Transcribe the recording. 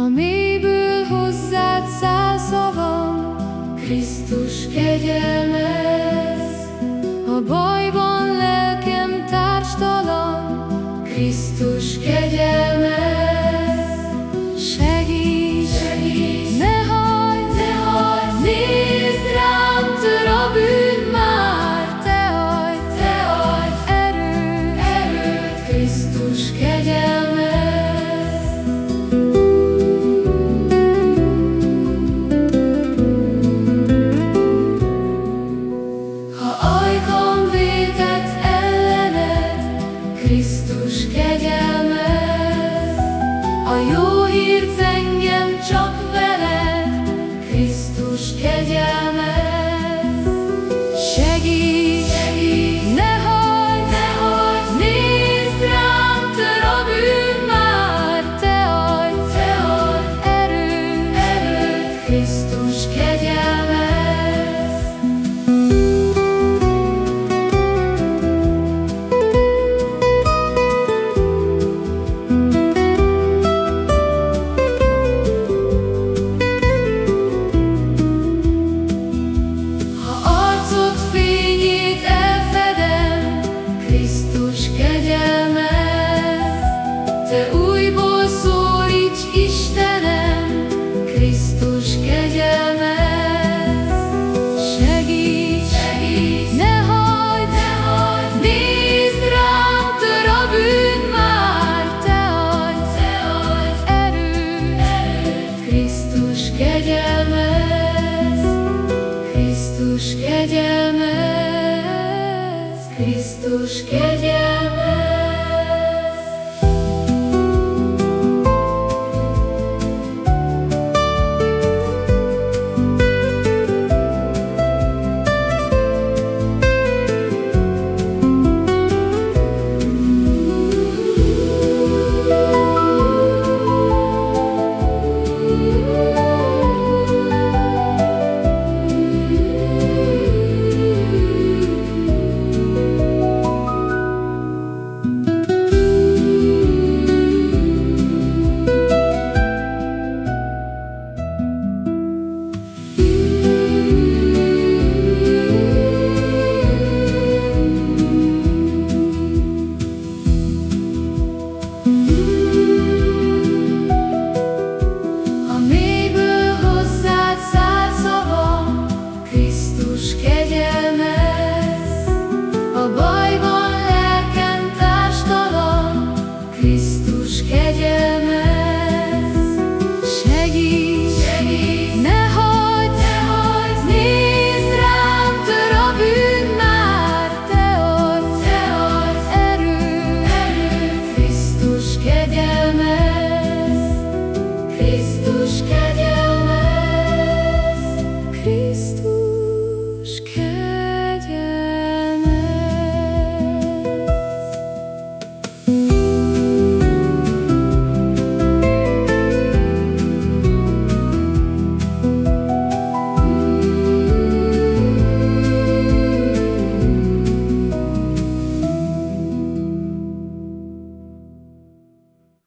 Ha mélyből hozzád száll szavam, Krisztus kegyelmez. Ha bajban ajkam vétett ellened, Krisztus kegyelmez. A jó hírt engem csak Krisztus kegyelme.